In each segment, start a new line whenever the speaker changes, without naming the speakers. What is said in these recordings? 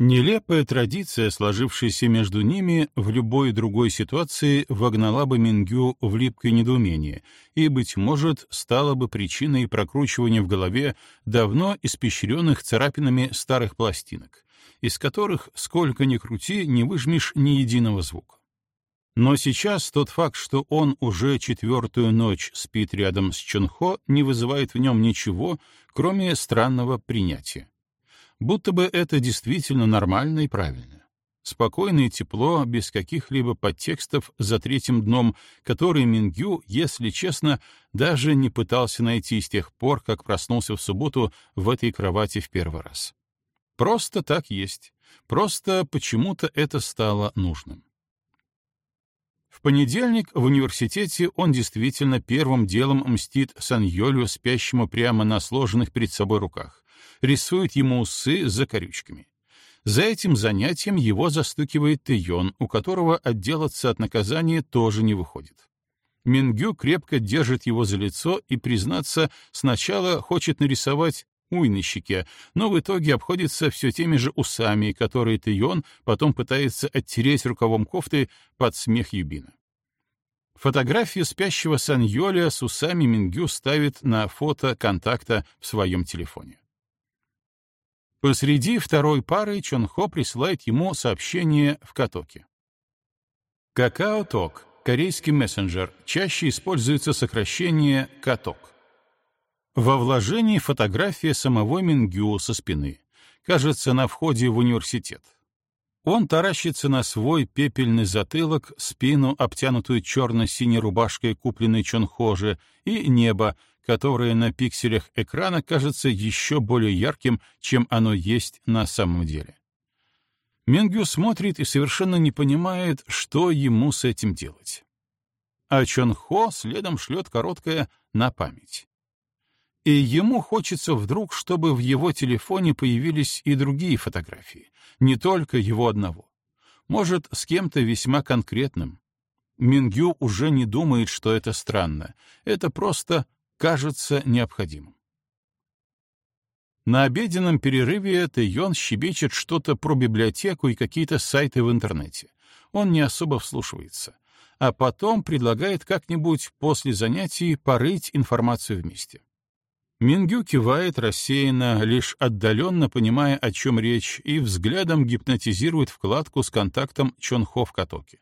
Нелепая традиция, сложившаяся между ними, в любой другой ситуации вогнала бы Мингю в липкое недоумение и, быть может, стала бы причиной прокручивания в голове давно испещренных царапинами старых пластинок, из которых, сколько ни крути, не выжмешь ни единого звука. Но сейчас тот факт, что он уже четвертую ночь спит рядом с Чонхо, не вызывает в нем ничего, кроме странного принятия будто бы это действительно нормально и правильно. Спокойное тепло, без каких-либо подтекстов за третьим дном, который Мингю, если честно, даже не пытался найти с тех пор, как проснулся в субботу в этой кровати в первый раз. Просто так есть. Просто почему-то это стало нужным. В понедельник в университете он действительно первым делом мстит Саньолю, спящему прямо на сложенных перед собой руках, рисует ему усы за корючками. За этим занятием его застукивает Тэйон, у которого отделаться от наказания тоже не выходит. Мингю крепко держит его за лицо и, признаться, сначала хочет нарисовать уй на щеке, но в итоге обходится все теми же усами, которые Тэйон потом пытается оттереть рукавом кофты под смех Юбина. Фотографию спящего Саньоля с усами Мингю ставит на фото контакта в своем телефоне. Посреди второй пары Чонхо присылает ему сообщение в Катоке. Какао-ток, корейский мессенджер, чаще используется сокращение «каток». Во вложении фотография самого Мингю со спины. Кажется, на входе в университет. Он таращится на свой пепельный затылок, спину, обтянутую черно-синей рубашкой, купленной Чонхоже, и небо, которое на пикселях экрана кажется еще более ярким, чем оно есть на самом деле. Мингю смотрит и совершенно не понимает, что ему с этим делать. А Чон Хо следом шлет короткое «на память». И ему хочется вдруг, чтобы в его телефоне появились и другие фотографии, не только его одного. Может, с кем-то весьма конкретным. Мингю уже не думает, что это странно. Это просто кажется необходимым. На обеденном перерыве Тэйон щебечет что-то про библиотеку и какие-то сайты в интернете. Он не особо вслушивается. А потом предлагает как-нибудь после занятий порыть информацию вместе. Мингю кивает рассеянно, лишь отдаленно понимая, о чем речь, и взглядом гипнотизирует вкладку с контактом Чонхо в катоке.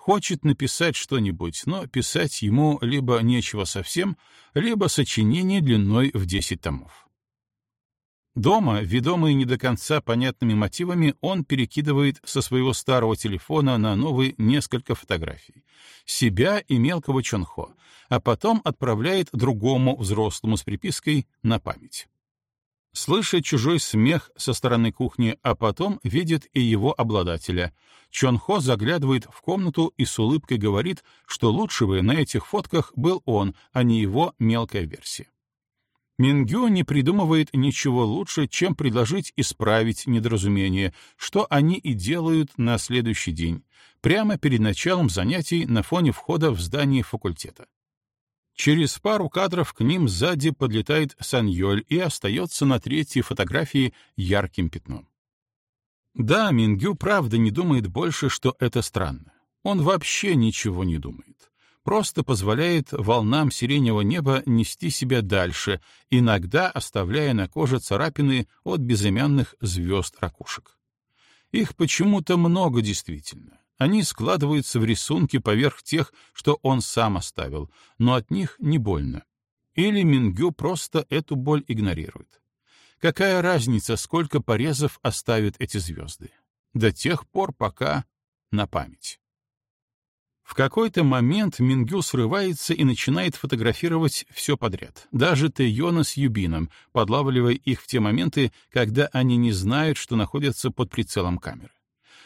Хочет написать что-нибудь, но писать ему либо нечего совсем, либо сочинение длиной в 10 томов. Дома, ведомый не до конца понятными мотивами, он перекидывает со своего старого телефона на новый несколько фотографий. Себя и мелкого Чонхо, а потом отправляет другому взрослому с припиской на память. Слышит чужой смех со стороны кухни, а потом видит и его обладателя. Чонхо заглядывает в комнату и с улыбкой говорит, что лучше бы на этих фотках был он, а не его мелкая версия. Мингю не придумывает ничего лучше, чем предложить исправить недоразумение, что они и делают на следующий день, прямо перед началом занятий на фоне входа в здание факультета. Через пару кадров к ним сзади подлетает Саньоль и остается на третьей фотографии ярким пятном. Да, Мингю правда не думает больше, что это странно. Он вообще ничего не думает. Просто позволяет волнам сиреневого неба нести себя дальше, иногда оставляя на коже царапины от безымянных звезд ракушек. Их почему-то много действительно. Они складываются в рисунки поверх тех, что он сам оставил, но от них не больно. Или Мингю просто эту боль игнорирует. Какая разница, сколько порезов оставят эти звезды? До тех пор, пока на память. В какой-то момент Мингю срывается и начинает фотографировать все подряд, даже Тэйона с Юбином, подлавливая их в те моменты, когда они не знают, что находятся под прицелом камеры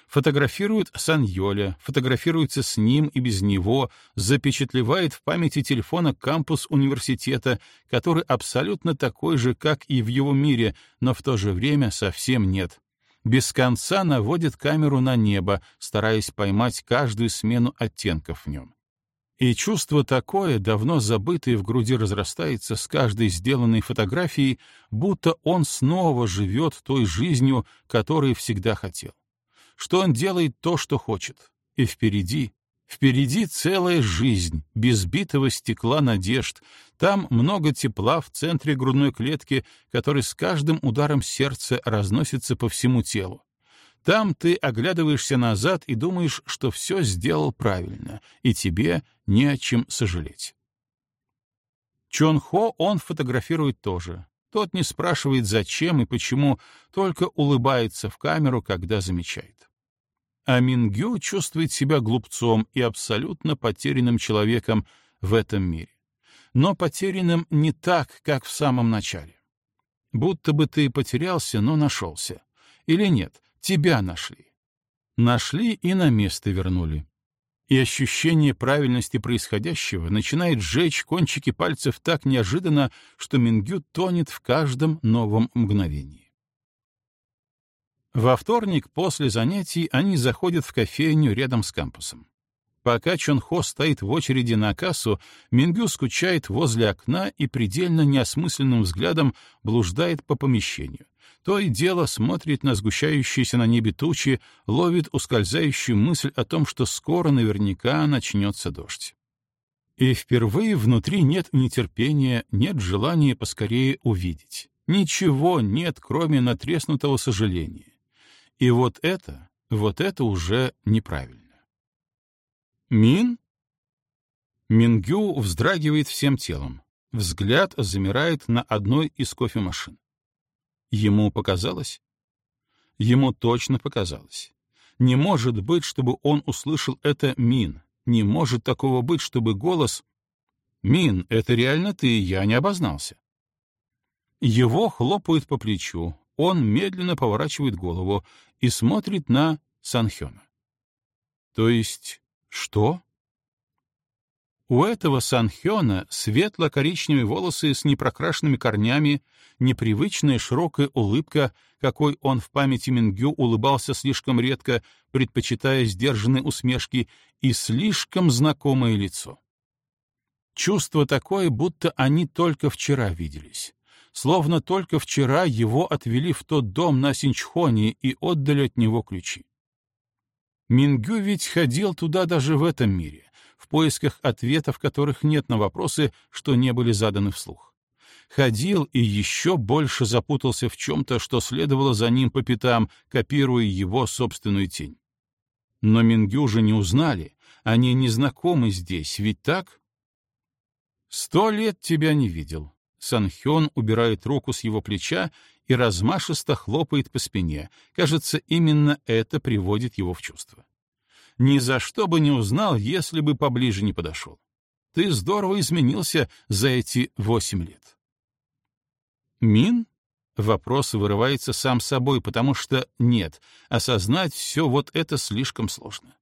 фотографирует Саньоля, фотографируется с ним и без него, запечатлевает в памяти телефона кампус университета, который абсолютно такой же, как и в его мире, но в то же время совсем нет. Без конца наводит камеру на небо, стараясь поймать каждую смену оттенков в нем. И чувство такое, давно забытое в груди, разрастается с каждой сделанной фотографией, будто он снова живет той жизнью, которой всегда хотел. Что он делает то, что хочет. И впереди, впереди целая жизнь, без битого стекла надежд. Там много тепла в центре грудной клетки, который с каждым ударом сердца разносится по всему телу. Там ты оглядываешься назад и думаешь, что все сделал правильно, и тебе не о чем сожалеть. Чон Хо он фотографирует тоже. Тот не спрашивает, зачем и почему, только улыбается в камеру, когда замечает. А Мингю чувствует себя глупцом и абсолютно потерянным человеком в этом мире. Но потерянным не так, как в самом начале. Будто бы ты потерялся, но нашелся. Или нет, Тебя нашли. Нашли и на место вернули. И ощущение правильности происходящего начинает сжечь кончики пальцев так неожиданно, что Мингю тонет в каждом новом мгновении. Во вторник после занятий они заходят в кофейню рядом с кампусом. Пока Чон Хо стоит в очереди на кассу, Мингю скучает возле окна и предельно неосмысленным взглядом блуждает по помещению, то и дело смотрит на сгущающиеся на небе тучи, ловит ускользающую мысль о том, что скоро наверняка начнется дождь. И впервые внутри нет нетерпения, нет желания поскорее увидеть. Ничего нет, кроме натреснутого сожаления. И вот это, вот это уже неправильно. Мин? Мингю вздрагивает всем телом. Взгляд замирает на одной из кофемашин. Ему показалось? Ему точно показалось. Не может быть, чтобы он услышал это Мин. Не может такого быть, чтобы голос... «Мин, это реально ты, я не обознался». Его хлопают по плечу, он медленно поворачивает голову и смотрит на Санхёна. То есть, что? У этого Санхёна светло-коричневые волосы с непрокрашенными корнями, непривычная широкая улыбка, какой он в памяти Мингю улыбался слишком редко, предпочитая сдержанные усмешки, и слишком знакомое лицо. Чувство такое, будто они только вчера виделись. Словно только вчера его отвели в тот дом на Синчхоне и отдали от него ключи. Мингю ведь ходил туда даже в этом мире, в поисках ответов, которых нет на вопросы, что не были заданы вслух. Ходил и еще больше запутался в чем-то, что следовало за ним по пятам, копируя его собственную тень. Но Мингю же не узнали, они не знакомы здесь, ведь так? «Сто лет тебя не видел». Санхён убирает руку с его плеча и размашисто хлопает по спине. Кажется, именно это приводит его в чувство ни за что бы не узнал, если бы поближе не подошел. Ты здорово изменился за эти восемь лет. Мин? Вопрос вырывается сам собой, потому что нет, осознать все вот это слишком сложно.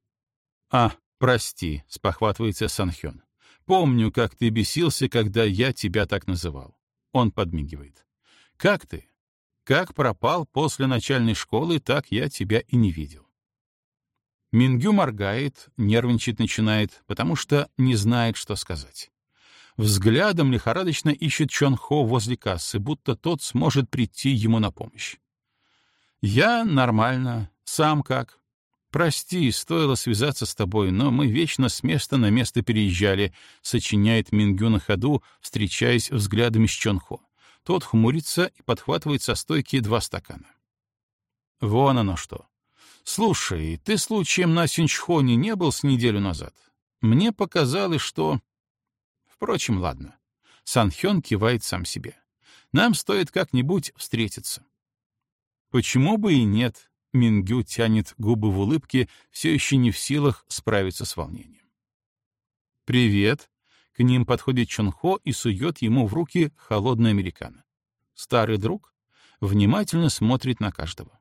А, прости, спохватывается Санхён. Помню, как ты бесился, когда я тебя так называл. Он подмигивает. Как ты? Как пропал после начальной школы, так я тебя и не видел. Мингю моргает, нервничать начинает, потому что не знает, что сказать. Взглядом лихорадочно ищет Чон Хо возле кассы, будто тот сможет прийти ему на помощь. «Я нормально. Сам как?» «Прости, стоило связаться с тобой, но мы вечно с места на место переезжали», — сочиняет Мингю на ходу, встречаясь взглядами с Чонхо. Тот хмурится и подхватывает со стойки два стакана. Вон оно что. «Слушай, ты случаем на Синчхоне не был с неделю назад? Мне показалось, что...» Впрочем, ладно. Санхён кивает сам себе. «Нам стоит как-нибудь встретиться». «Почему бы и нет?» Мингю тянет губы в улыбке, все еще не в силах справиться с волнением. «Привет!» — к ним подходит Чонхо и сует ему в руки холодный американо. Старый друг внимательно смотрит на каждого.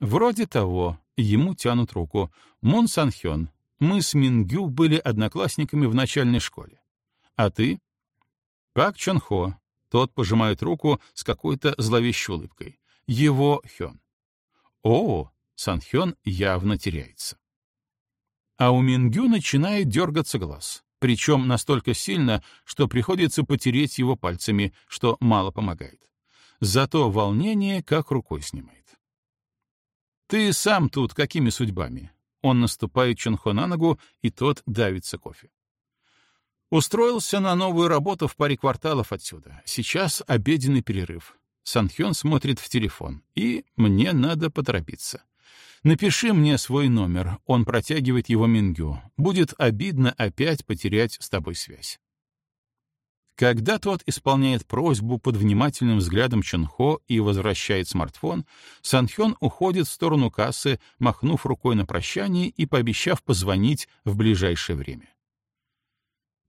Вроде того, ему тянут руку. Мун Санхён, мы с Мингю были одноклассниками в начальной школе. А ты? Пак Чон Хо. Тот пожимает руку с какой-то зловещей улыбкой. Его Хён. О, Санхён явно теряется. А у Мингю начинает дергаться глаз. причем настолько сильно, что приходится потереть его пальцами, что мало помогает. Зато волнение как рукой снимает. «Ты сам тут какими судьбами?» Он наступает Чонхо на ногу, и тот давится кофе. Устроился на новую работу в паре кварталов отсюда. Сейчас обеденный перерыв. Санхён смотрит в телефон, и мне надо поторопиться. Напиши мне свой номер, он протягивает его Мингю. Будет обидно опять потерять с тобой связь. Когда тот исполняет просьбу под внимательным взглядом Чонхо и возвращает смартфон, Санхён уходит в сторону кассы, махнув рукой на прощание и пообещав позвонить в ближайшее время.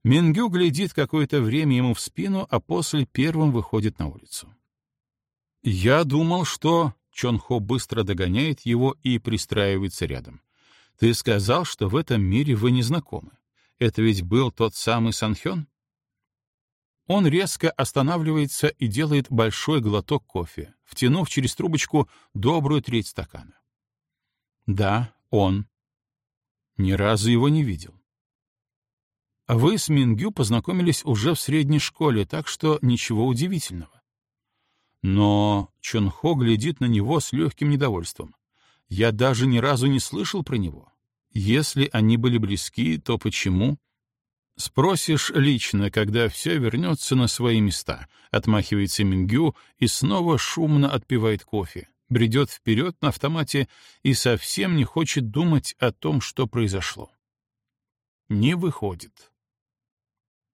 Мингю глядит какое-то время ему в спину, а после первым выходит на улицу. «Я думал, что...» — Чонхо быстро догоняет его и пристраивается рядом. «Ты сказал, что в этом мире вы не знакомы. Это ведь был тот самый Санхён?» Он резко останавливается и делает большой глоток кофе, втянув через трубочку добрую треть стакана. Да, он. Ни разу его не видел. Вы с Мингю познакомились уже в средней школе, так что ничего удивительного. Но Чонхо глядит на него с легким недовольством. Я даже ни разу не слышал про него. Если они были близки, то почему? Спросишь лично, когда все вернется на свои места, отмахивается Мингю и снова шумно отпивает кофе, бредет вперед на автомате и совсем не хочет думать о том, что произошло. Не выходит.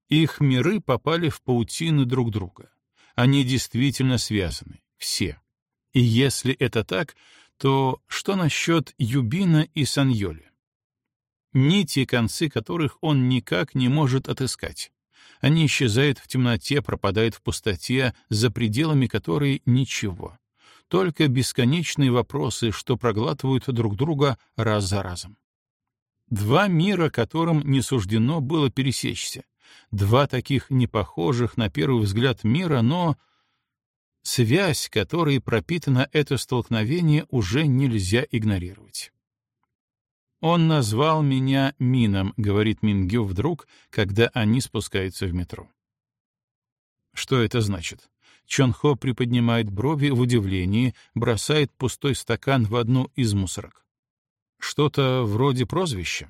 Их миры попали в паутину друг друга. Они действительно связаны, все. И если это так, то что насчет Юбина и Саньоли? Нити, концы которых он никак не может отыскать. Они исчезают в темноте, пропадают в пустоте, за пределами которой ничего. Только бесконечные вопросы, что проглатывают друг друга раз за разом. Два мира, которым не суждено было пересечься. Два таких непохожих на первый взгляд мира, но... Связь, которой пропитано это столкновение, уже нельзя игнорировать. «Он назвал меня Мином», — говорит Мингю вдруг, когда они спускаются в метро. Что это значит? Чонхо приподнимает брови в удивлении, бросает пустой стакан в одну из мусорок. Что-то вроде прозвища.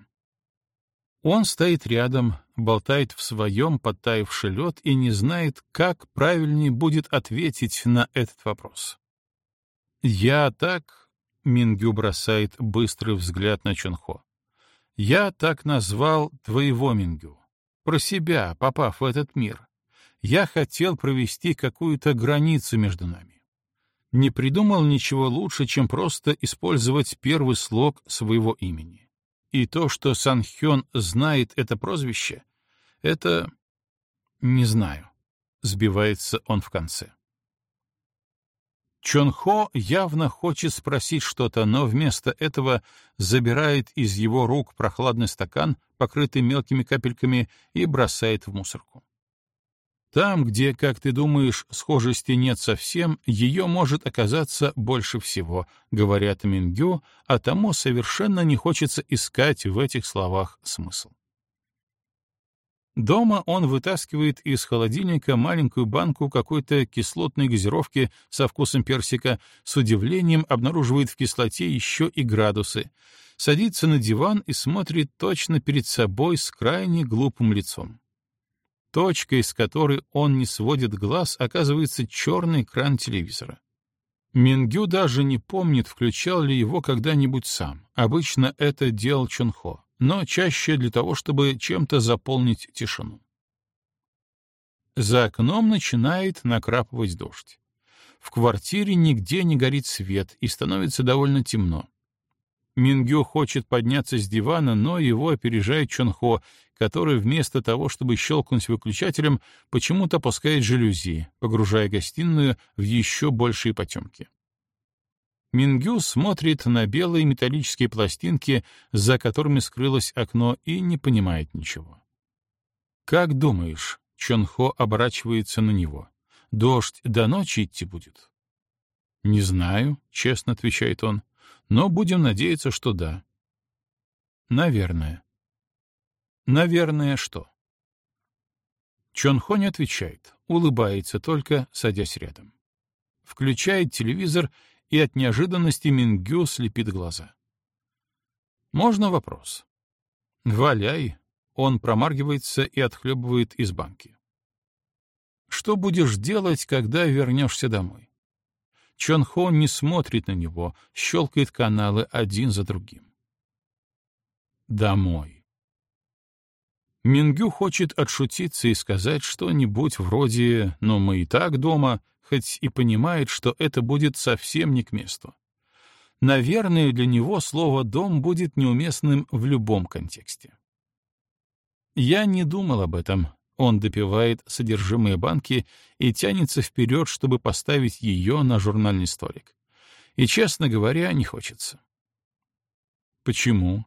Он стоит рядом, болтает в своем подтаявший лед и не знает, как правильнее будет ответить на этот вопрос. «Я так Мингю бросает быстрый взгляд на Чунхо. «Я так назвал твоего Мингю. Про себя, попав в этот мир. Я хотел провести какую-то границу между нами. Не придумал ничего лучше, чем просто использовать первый слог своего имени. И то, что Санхён знает это прозвище, это... не знаю. Сбивается он в конце. Чонхо явно хочет спросить что-то, но вместо этого забирает из его рук прохладный стакан, покрытый мелкими капельками, и бросает в мусорку. Там, где, как ты думаешь, схожести нет совсем, ее может оказаться больше всего, говорят Мингю, а тому совершенно не хочется искать в этих словах смысл. Дома он вытаскивает из холодильника маленькую банку какой-то кислотной газировки со вкусом персика, с удивлением обнаруживает в кислоте еще и градусы, садится на диван и смотрит точно перед собой с крайне глупым лицом. Точкой, с которой он не сводит глаз, оказывается черный экран телевизора. Мингю даже не помнит, включал ли его когда-нибудь сам. Обычно это делал Чунхо но чаще для того, чтобы чем-то заполнить тишину. За окном начинает накрапывать дождь. В квартире нигде не горит свет и становится довольно темно. Мингю хочет подняться с дивана, но его опережает Чонхо, который вместо того, чтобы щелкнуть выключателем, почему-то опускает жалюзи, погружая гостиную в еще большие потемки. Мингю смотрит на белые металлические пластинки, за которыми скрылось окно, и не понимает ничего. «Как думаешь?» — Чонхо оборачивается на него. «Дождь до ночи идти будет?» «Не знаю», — честно отвечает он, — «но будем надеяться, что да». «Наверное». «Наверное, что?» Чон Хо не отвечает, улыбается только, садясь рядом. Включает телевизор, и от неожиданности Мингю слепит глаза. «Можно вопрос?» «Валяй!» — он промаргивается и отхлебывает из банки. «Что будешь делать, когда вернешься домой?» Чон Хо не смотрит на него, щелкает каналы один за другим. Домой. Мингю хочет отшутиться и сказать что-нибудь вроде «но мы и так дома», хоть и понимает, что это будет совсем не к месту. Наверное, для него слово «дом» будет неуместным в любом контексте. Я не думал об этом. Он допивает содержимое банки и тянется вперед, чтобы поставить ее на журнальный столик. И, честно говоря, не хочется. Почему?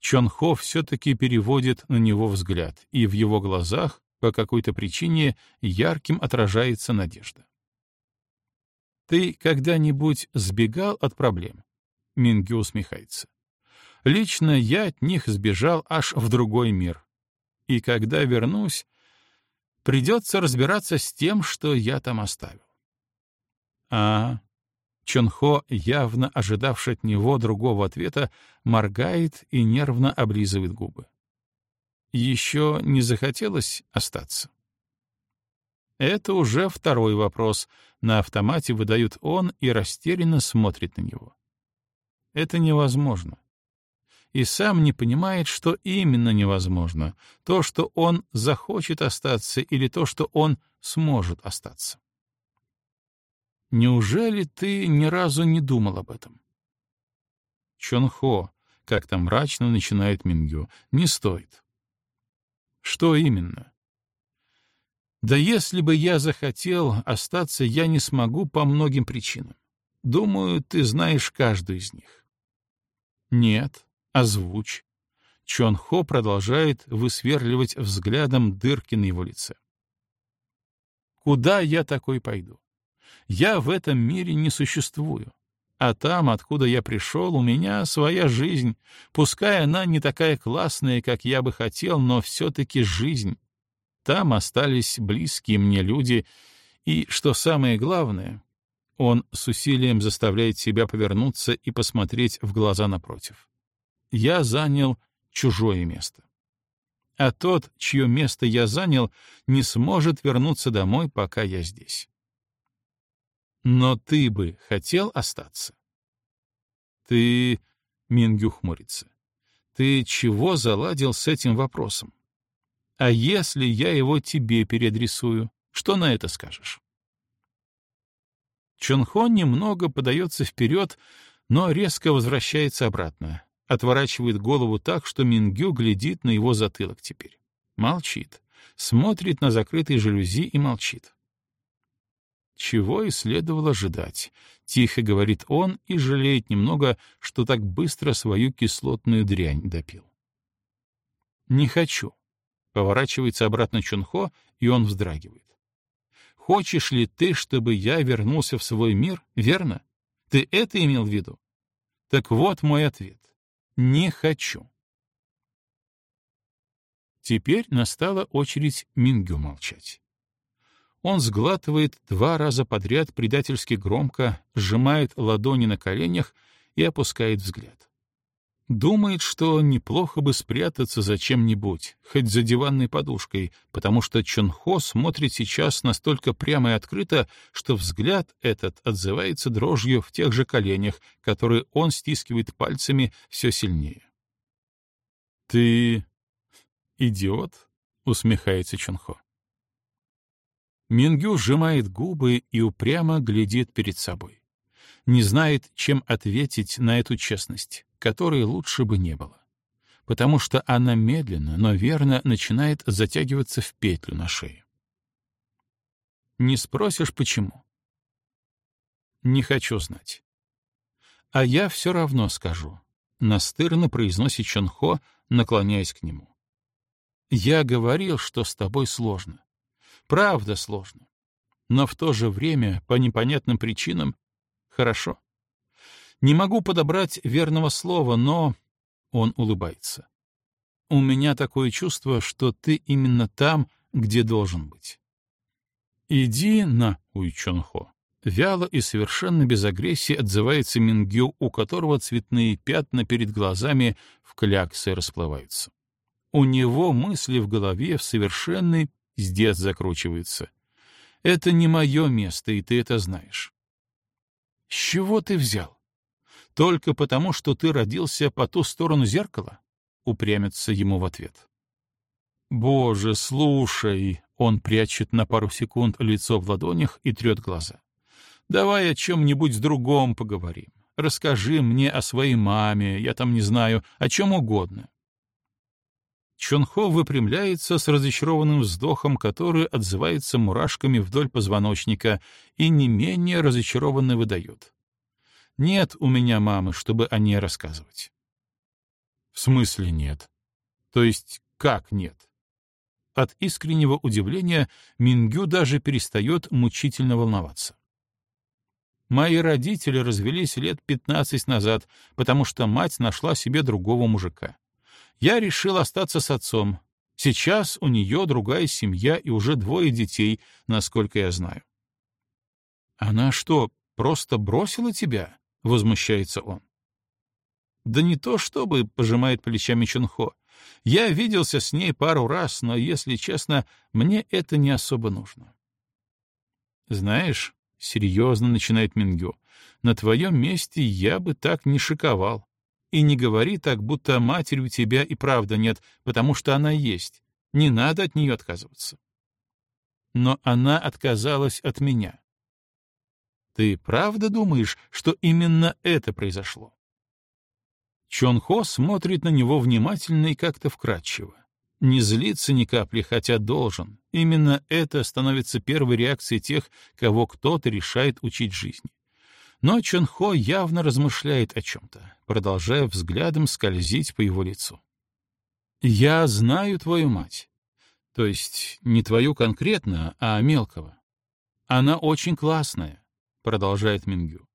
Чон Хо все-таки переводит на него взгляд, и в его глазах по какой-то причине ярким отражается надежда. «Ты когда-нибудь сбегал от проблем?» Мингю усмехается. «Лично я от них сбежал аж в другой мир. И когда вернусь, придется разбираться с тем, что я там оставил». «А, Чонхо, явно ожидавший от него другого ответа, моргает и нервно облизывает губы. Еще не захотелось остаться? Это уже второй вопрос. На автомате выдают он и растерянно смотрит на него. Это невозможно. И сам не понимает, что именно невозможно. То, что он захочет остаться, или то, что он сможет остаться. Неужели ты ни разу не думал об этом? Чонхо, как там мрачно начинает Мингю, не стоит. Что именно? Да если бы я захотел, остаться я не смогу по многим причинам. Думаю, ты знаешь каждую из них. Нет, озвучь. Чон Хо продолжает высверливать взглядом дырки на его лице. Куда я такой пойду? Я в этом мире не существую. А там, откуда я пришел, у меня своя жизнь. Пускай она не такая классная, как я бы хотел, но все-таки жизнь. Там остались близкие мне люди. И, что самое главное, он с усилием заставляет себя повернуться и посмотреть в глаза напротив. Я занял чужое место. А тот, чье место я занял, не сможет вернуться домой, пока я здесь. Но ты бы хотел остаться? Ты... Мингю хмурится. Ты чего заладил с этим вопросом? А если я его тебе переадресую, что на это скажешь? Чонхон немного подается вперед, но резко возвращается обратно, отворачивает голову так, что Мингю глядит на его затылок теперь. Молчит, смотрит на закрытые жалюзи и молчит чего и следовало ожидать. Тихо говорит он и жалеет немного, что так быстро свою кислотную дрянь допил. «Не хочу», — поворачивается обратно Чунхо, и он вздрагивает. «Хочешь ли ты, чтобы я вернулся в свой мир, верно? Ты это имел в виду?» Так вот мой ответ. Не хочу. Теперь настала очередь Мингю молчать. Он сглатывает два раза подряд предательски громко, сжимает ладони на коленях и опускает взгляд. Думает, что неплохо бы спрятаться за чем-нибудь, хоть за диванной подушкой, потому что Чонхо смотрит сейчас настолько прямо и открыто, что взгляд этот отзывается дрожью в тех же коленях, которые он стискивает пальцами все сильнее. «Ты идиот?» — усмехается Чонхо. Мингю сжимает губы и упрямо глядит перед собой. Не знает, чем ответить на эту честность, которой лучше бы не было. Потому что она медленно, но верно начинает затягиваться в петлю на шее. Не спросишь, почему? Не хочу знать. А я все равно скажу. Настырно произносит Чонхо, наклоняясь к нему. Я говорил, что с тобой сложно. Правда сложно. Но в то же время, по непонятным причинам, хорошо. Не могу подобрать верного слова, но... Он улыбается. У меня такое чувство, что ты именно там, где должен быть. «Иди на Уйчонхо». Вяло и совершенно без агрессии отзывается Мингю, у которого цветные пятна перед глазами в кляксы расплываются. У него мысли в голове в совершенный пиздец закручиваются. Это не мое место, и ты это знаешь. С чего ты взял? Только потому, что ты родился по ту сторону зеркала? Упрямится ему в ответ. Боже, слушай, он прячет на пару секунд лицо в ладонях и трет глаза. Давай о чем-нибудь другом поговорим. Расскажи мне о своей маме, я там не знаю, о чем угодно. Чонхо выпрямляется с разочарованным вздохом, который отзывается мурашками вдоль позвоночника, и не менее разочарованно выдает. «Нет у меня мамы, чтобы о ней рассказывать». «В смысле нет? То есть как нет?» От искреннего удивления Мингю даже перестает мучительно волноваться. Мои родители развелись лет пятнадцать назад, потому что мать нашла себе другого мужика я решил остаться с отцом. Сейчас у нее другая семья и уже двое детей, насколько я знаю. «Она что, просто бросила тебя?» — возмущается он. «Да не то чтобы», — пожимает плечами Чунхо. «Я виделся с ней пару раз, но, если честно, мне это не особо нужно». «Знаешь», — серьезно начинает Мингю, — «на твоем месте я бы так не шиковал. И не говори так, будто матери у тебя и правда нет, потому что она есть. Не надо от нее отказываться. Но она отказалась от меня. Ты правда думаешь, что именно это произошло? Чон Хо смотрит на него внимательно и как-то вкратчиво. Не злится ни капли, хотя должен. Именно это становится первой реакцией тех, кого кто-то решает учить жизни. Но Чонхо явно размышляет о чем-то, продолжая взглядом скользить по его лицу. «Я знаю твою мать. То есть не твою конкретно, а мелкого. Она очень классная», — продолжает Мингю.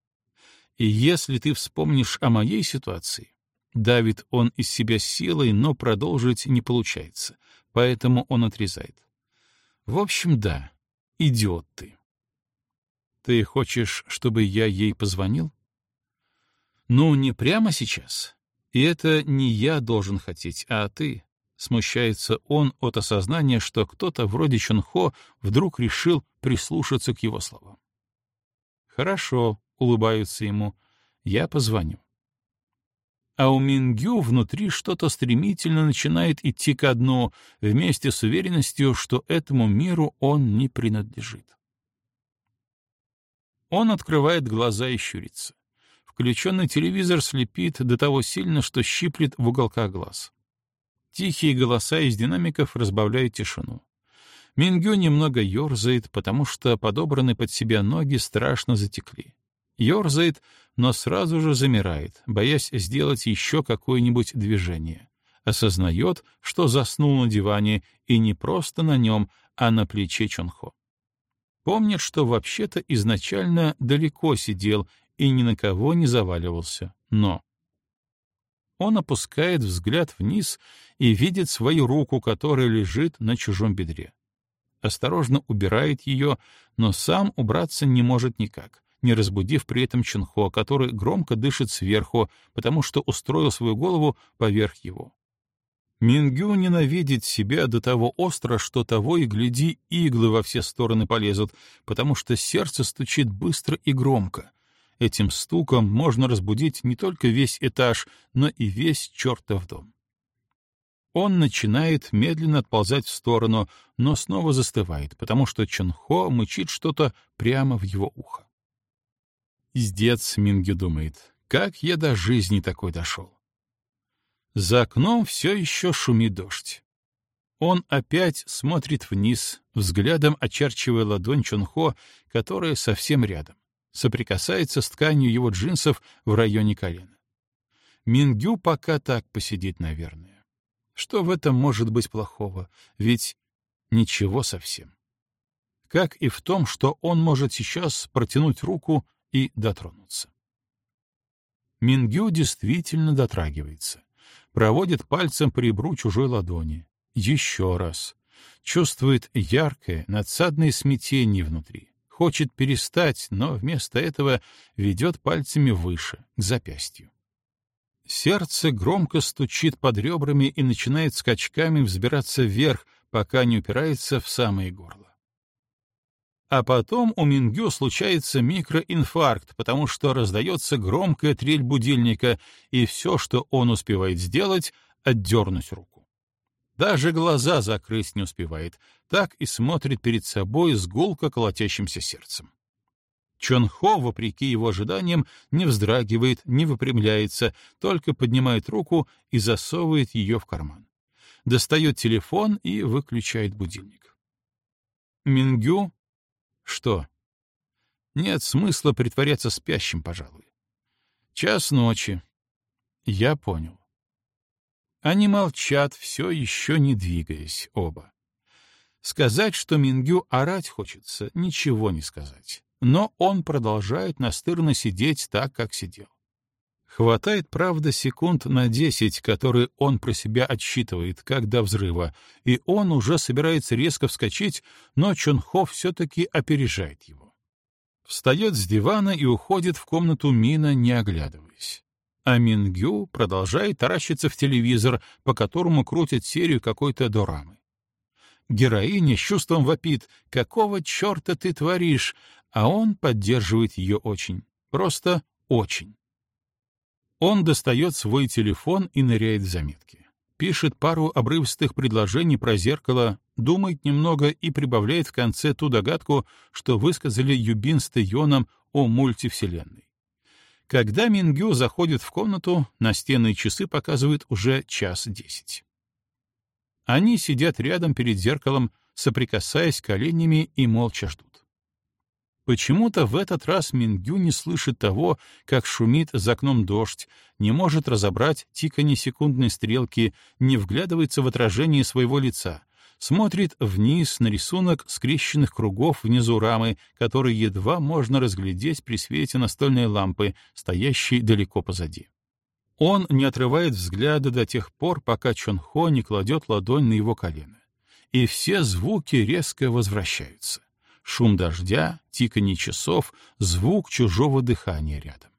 «И если ты вспомнишь о моей ситуации, давит он из себя силой, но продолжить не получается, поэтому он отрезает. В общем, да, идиот ты». Ты хочешь, чтобы я ей позвонил? Ну, не прямо сейчас. И это не я должен хотеть, а ты. Смущается он от осознания, что кто-то вроде Чонхо вдруг решил прислушаться к его словам. Хорошо, улыбаются ему. Я позвоню. А у Мингю внутри что-то стремительно начинает идти ко дну, вместе с уверенностью, что этому миру он не принадлежит. Он открывает глаза и щурится. Включенный телевизор слепит до того сильно, что щиплет в уголках глаз. Тихие голоса из динамиков разбавляют тишину. Мингю немного ерзает, потому что подобраны под себя ноги страшно затекли. Ёрзает, но сразу же замирает, боясь сделать еще какое-нибудь движение. Осознает, что заснул на диване, и не просто на нем, а на плече Чонхо. Помнит, что вообще-то изначально далеко сидел и ни на кого не заваливался, но... Он опускает взгляд вниз и видит свою руку, которая лежит на чужом бедре. Осторожно убирает ее, но сам убраться не может никак, не разбудив при этом Чунхо, который громко дышит сверху, потому что устроил свою голову поверх его. Мингю ненавидит себя до того остро, что того и гляди, иглы во все стороны полезут, потому что сердце стучит быстро и громко. Этим стуком можно разбудить не только весь этаж, но и весь чертов дом. Он начинает медленно отползать в сторону, но снова застывает, потому что Чонхо мычит что-то прямо в его ухо. Издец, Мингю думает, как я до жизни такой дошел. За окном все еще шумит дождь. Он опять смотрит вниз, взглядом очерчивая ладонь Чонхо, которая совсем рядом, соприкасается с тканью его джинсов в районе колена. Мингю пока так посидит, наверное. Что в этом может быть плохого? Ведь ничего совсем. Как и в том, что он может сейчас протянуть руку и дотронуться. Мингю действительно дотрагивается проводит пальцем по ребру чужой ладони. Еще раз. чувствует яркое, надсадное смятение внутри, хочет перестать, но вместо этого ведет пальцами выше, к запястью. Сердце громко стучит под ребрами и начинает скачками взбираться вверх, пока не упирается в самое горло. А потом у Мингю случается микроинфаркт, потому что раздается громкая трель будильника, и все, что он успевает сделать — отдернуть руку. Даже глаза закрыть не успевает, так и смотрит перед собой с гулко колотящимся сердцем. Чон Хо, вопреки его ожиданиям, не вздрагивает, не выпрямляется, только поднимает руку и засовывает ее в карман. Достает телефон и выключает будильник. Мингю что? Нет смысла притворяться спящим, пожалуй. Час ночи. Я понял. Они молчат, все еще не двигаясь, оба. Сказать, что Мингю орать хочется, ничего не сказать. Но он продолжает настырно сидеть так, как сидел. Хватает, правда, секунд на десять, которые он про себя отсчитывает, как до взрыва, и он уже собирается резко вскочить, но Чонхо все-таки опережает его. Встает с дивана и уходит в комнату Мина, не оглядываясь. А Мингю продолжает таращиться в телевизор, по которому крутят серию какой-то дорамы. Героиня с чувством вопит «Какого черта ты творишь?» А он поддерживает ее очень. Просто очень. Он достает свой телефон и ныряет в заметки. Пишет пару обрывистых предложений про зеркало, думает немного и прибавляет в конце ту догадку, что высказали Юбин с Тэйоном о мультивселенной. Когда Мингю заходит в комнату, настенные часы показывают уже час десять. Они сидят рядом перед зеркалом, соприкасаясь коленями и молча ждут. Почему-то в этот раз Мингю не слышит того, как шумит за окном дождь, не может разобрать тиканье секундной стрелки, не вглядывается в отражение своего лица, смотрит вниз на рисунок скрещенных кругов внизу рамы, который едва можно разглядеть при свете настольной лампы, стоящей далеко позади. Он не отрывает взгляда до тех пор, пока Чонхо не кладет ладонь на его колено. И все звуки резко возвращаются шум дождя, тиканье часов, звук чужого дыхания рядом.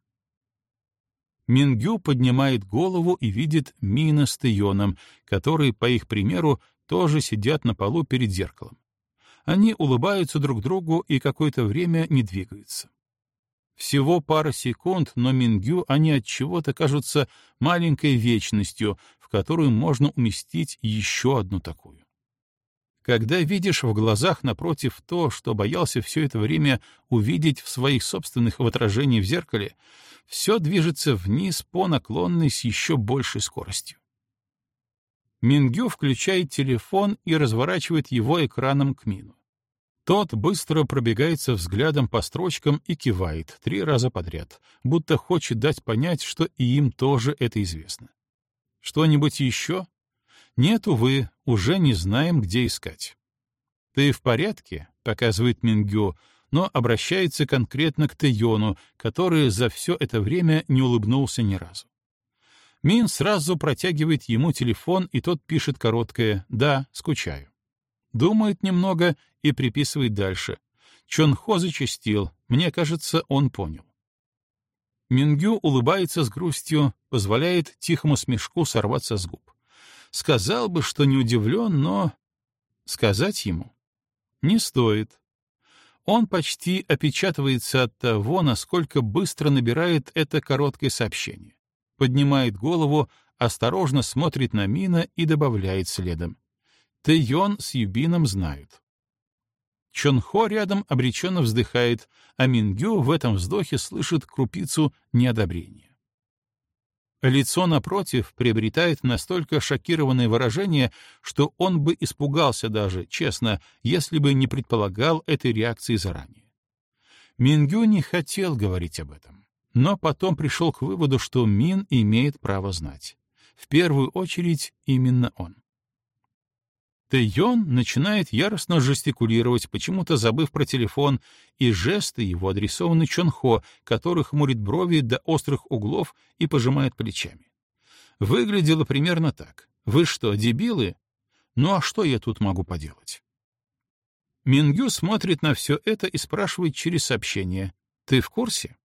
Мингю поднимает голову и видит Мина с Тэйоном, которые, по их примеру, тоже сидят на полу перед зеркалом. Они улыбаются друг другу и какое-то время не двигаются. Всего пара секунд, но Мингю они от чего-то кажутся маленькой вечностью, в которую можно уместить еще одну такую. Когда видишь в глазах напротив то, что боялся все это время увидеть в своих собственных в отражении в зеркале, все движется вниз по наклонной с еще большей скоростью. Мингю включает телефон и разворачивает его экраном к Мину. Тот быстро пробегается взглядом по строчкам и кивает три раза подряд, будто хочет дать понять, что и им тоже это известно. Что-нибудь еще? Нет, увы, уже не знаем, где искать. «Ты в порядке?» — показывает Мингю, но обращается конкретно к Тэйону, который за все это время не улыбнулся ни разу. Мин сразу протягивает ему телефон, и тот пишет короткое «Да, скучаю». Думает немного и приписывает дальше. Чонхо зачастил, мне кажется, он понял. Мингю улыбается с грустью, позволяет тихому смешку сорваться с губ. Сказал бы, что не удивлен, но... Сказать ему? Не стоит. Он почти опечатывается от того, насколько быстро набирает это короткое сообщение. Поднимает голову, осторожно смотрит на Мина и добавляет следом. Тэйон с Юбином знают. Чонхо рядом обреченно вздыхает, а Мингю в этом вздохе слышит крупицу неодобрения. Лицо напротив приобретает настолько шокированное выражение, что он бы испугался даже, честно, если бы не предполагал этой реакции заранее. Мингю не хотел говорить об этом, но потом пришел к выводу, что Мин имеет право знать. В первую очередь именно он. Тэйон начинает яростно жестикулировать, почему-то забыв про телефон, и жесты его адресованы Чонхо, который хмурит брови до острых углов и пожимает плечами. Выглядело примерно так. «Вы что, дебилы?» Ну а что я тут могу поделать? Мингю смотрит на все это и спрашивает через сообщение. «Ты в курсе?»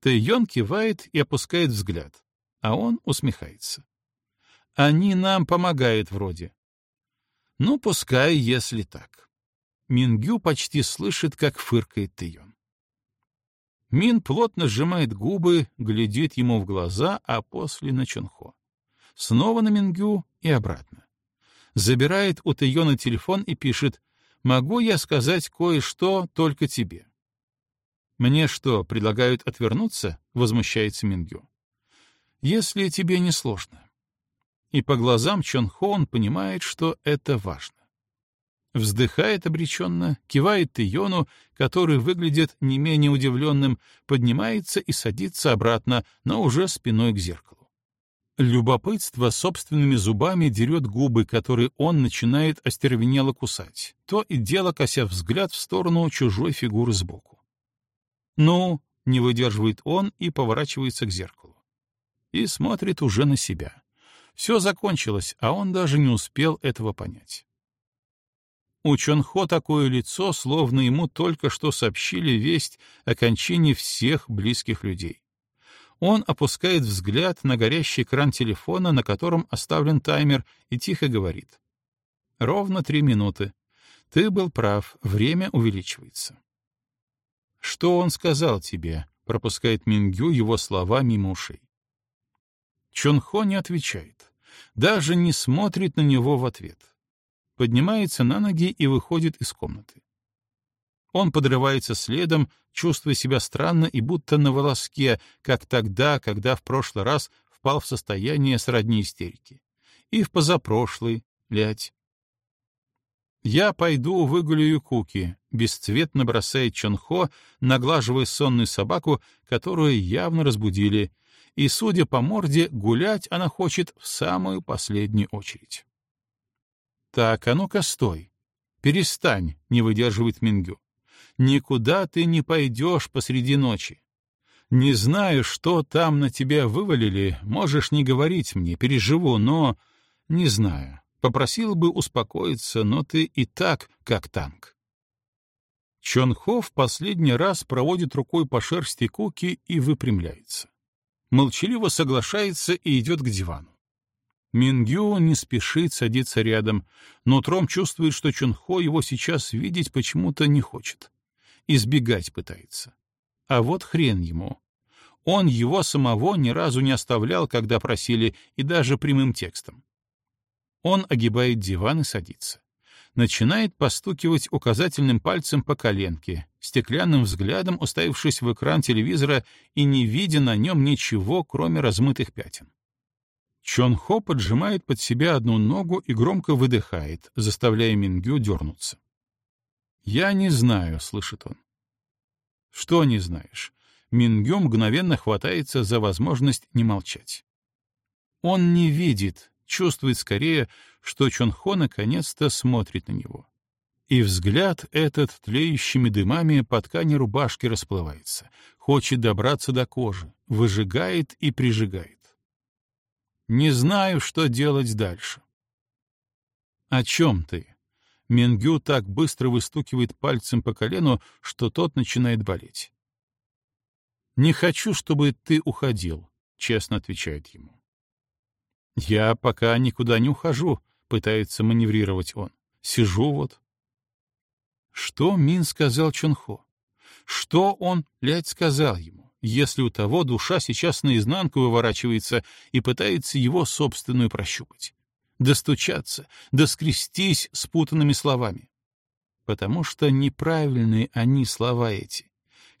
Тэйон кивает и опускает взгляд, а он усмехается. «Они нам помогают вроде». «Ну, пускай, если так». Мингю почти слышит, как фыркает Тэйон. Мин плотно сжимает губы, глядит ему в глаза, а после на Чонхо. Снова на Мингю и обратно. Забирает у Тэйона телефон и пишет «Могу я сказать кое-что только тебе?» «Мне что, предлагают отвернуться?» — возмущается Мингю. «Если тебе не сложно». И по глазам Чон Хон понимает, что это важно. Вздыхает обреченно, кивает Тиону, который выглядит не менее удивленным, поднимается и садится обратно, но уже спиной к зеркалу. Любопытство собственными зубами дерет губы, которые он начинает остервенело кусать, то и дело кося взгляд в сторону чужой фигуры сбоку. «Ну», — не выдерживает он и поворачивается к зеркалу. И смотрит уже на себя. Все закончилось, а он даже не успел этого понять. У Чонхо такое лицо, словно ему только что сообщили весть о кончине всех близких людей. Он опускает взгляд на горящий экран телефона, на котором оставлен таймер, и тихо говорит. «Ровно три минуты. Ты был прав, время увеличивается». «Что он сказал тебе?» — пропускает Мингю его слова мимо ушей. Чонхо не отвечает, даже не смотрит на него в ответ поднимается на ноги и выходит из комнаты. Он подрывается следом, чувствуя себя странно и будто на волоске, как тогда, когда в прошлый раз впал в состояние сродни истерики. И в позапрошлый, лять. «Я пойду выгуляю Куки», — бесцветно бросает Чонхо, наглаживая сонную собаку, которую явно разбудили, и, судя по морде, гулять она хочет в самую последнюю очередь. Так, а ну-ка стой. Перестань, не выдерживает Мингю. Никуда ты не пойдешь посреди ночи. Не знаю, что там на тебя вывалили, можешь не говорить мне, переживу, но... Не знаю. Попросил бы успокоиться, но ты и так как танк. Чонхо в последний раз проводит рукой по шерсти Куки и выпрямляется. Молчаливо соглашается и идет к дивану. Мингю не спешит садиться рядом, но Тром чувствует, что Чунхо его сейчас видеть почему-то не хочет. Избегать пытается. А вот хрен ему. Он его самого ни разу не оставлял, когда просили, и даже прямым текстом. Он огибает диван и садится. Начинает постукивать указательным пальцем по коленке, стеклянным взглядом уставившись в экран телевизора и не видя на нем ничего, кроме размытых пятен. Чон Хо поджимает под себя одну ногу и громко выдыхает, заставляя Мингю дернуться. «Я не знаю», — слышит он. «Что не знаешь?» Мингю мгновенно хватается за возможность не молчать. Он не видит, чувствует скорее, что Чон Хо наконец-то смотрит на него. И взгляд этот тлеющими дымами по ткани рубашки расплывается, хочет добраться до кожи, выжигает и прижигает. Не знаю, что делать дальше. О чем ты? Мингю так быстро выстукивает пальцем по колену, что тот начинает болеть. «Не хочу, чтобы ты уходил», — честно отвечает ему. «Я пока никуда не ухожу», — пытается маневрировать он. «Сижу вот». Что Мин сказал Чонхо? Что он, блядь, сказал ему? если у того душа сейчас наизнанку выворачивается и пытается его собственную прощупать. Достучаться, доскрестись спутанными словами. Потому что неправильные они слова эти.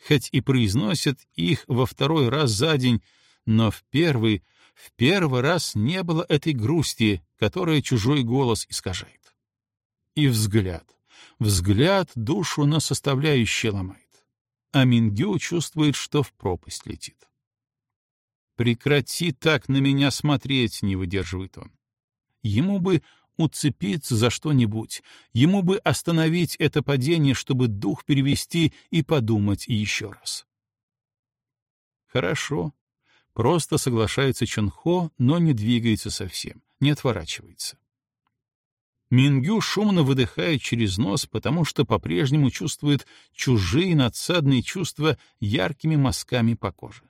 Хоть и произносят их во второй раз за день, но в первый, в первый раз не было этой грусти, которая чужой голос искажает. И взгляд. Взгляд душу на составляющие ломает а Мингю чувствует, что в пропасть летит. «Прекрати так на меня смотреть», — не выдерживает он. Ему бы уцепиться за что-нибудь, ему бы остановить это падение, чтобы дух перевести и подумать еще раз. Хорошо. Просто соглашается Чонхо, но не двигается совсем, не отворачивается. Мингю шумно выдыхает через нос, потому что по-прежнему чувствует чужие надсадные чувства яркими мазками по коже.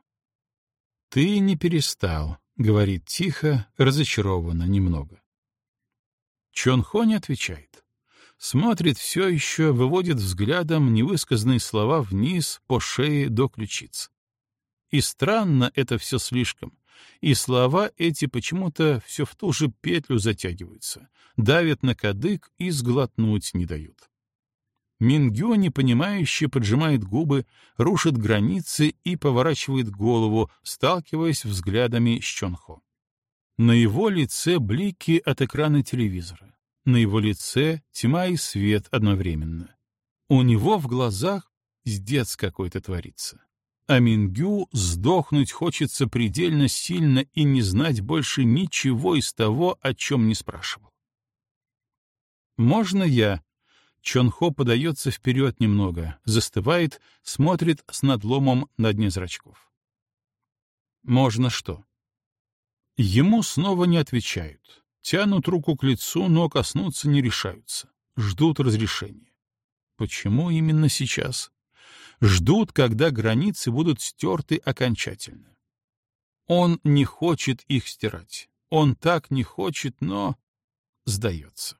«Ты не перестал», — говорит тихо, разочарованно немного. Чон Хо не отвечает. Смотрит все еще, выводит взглядом невысказанные слова вниз по шее до ключиц. И странно это все слишком. И слова эти почему-то все в ту же петлю затягиваются, давят на кадык и сглотнуть не дают. Мингю, непонимающе, поджимает губы, рушит границы и поворачивает голову, сталкиваясь взглядами с Чонхо. На его лице блики от экрана телевизора. На его лице тьма и свет одновременно. У него в глазах здец какой-то творится. А Мингю сдохнуть хочется предельно сильно и не знать больше ничего из того, о чем не спрашивал. «Можно я?» Чонхо подается вперед немного, застывает, смотрит с надломом на дне зрачков. «Можно что?» Ему снова не отвечают. Тянут руку к лицу, но коснуться не решаются. Ждут разрешения. Почему именно сейчас? Ждут, когда границы будут стерты окончательно. Он не хочет их стирать. Он так не хочет, но сдается.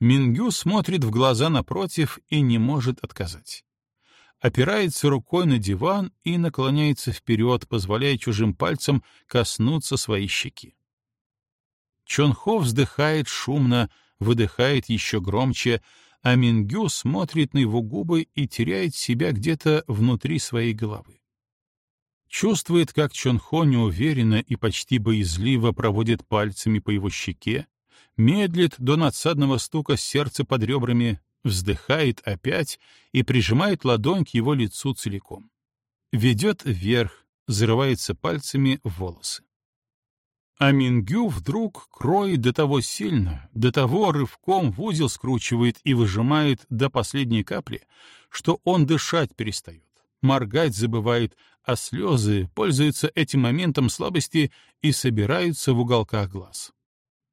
Мингю смотрит в глаза напротив и не может отказать. Опирается рукой на диван и наклоняется вперед, позволяя чужим пальцам коснуться своей щеки. Чонхо вздыхает шумно, выдыхает еще громче, а Мингю смотрит на его губы и теряет себя где-то внутри своей головы. Чувствует, как Чонхо неуверенно и почти боязливо проводит пальцами по его щеке, медлит до надсадного стука сердца под ребрами, вздыхает опять и прижимает ладонь к его лицу целиком. Ведет вверх, зарывается пальцами в волосы. А Мингю вдруг кроет до того сильно, до того рывком в узел скручивает и выжимает до последней капли, что он дышать перестает, моргать забывает, а слезы пользуются этим моментом слабости и собираются в уголках глаз.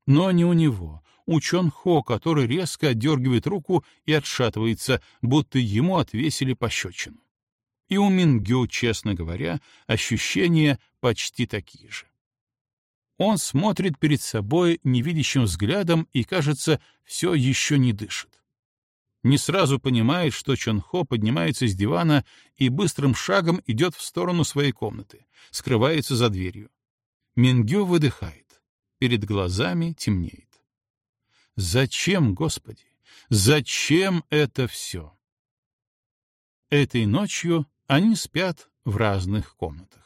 Но не у него, у Чон Хо, который резко отдергивает руку и отшатывается, будто ему отвесили пощечину. И у Мингю, честно говоря, ощущения почти такие же. Он смотрит перед собой невидящим взглядом и, кажется, все еще не дышит. Не сразу понимает, что Чонхо поднимается с дивана и быстрым шагом идет в сторону своей комнаты, скрывается за дверью. Мингё выдыхает. Перед глазами темнеет. Зачем, Господи? Зачем это все? Этой ночью они спят в разных комнатах.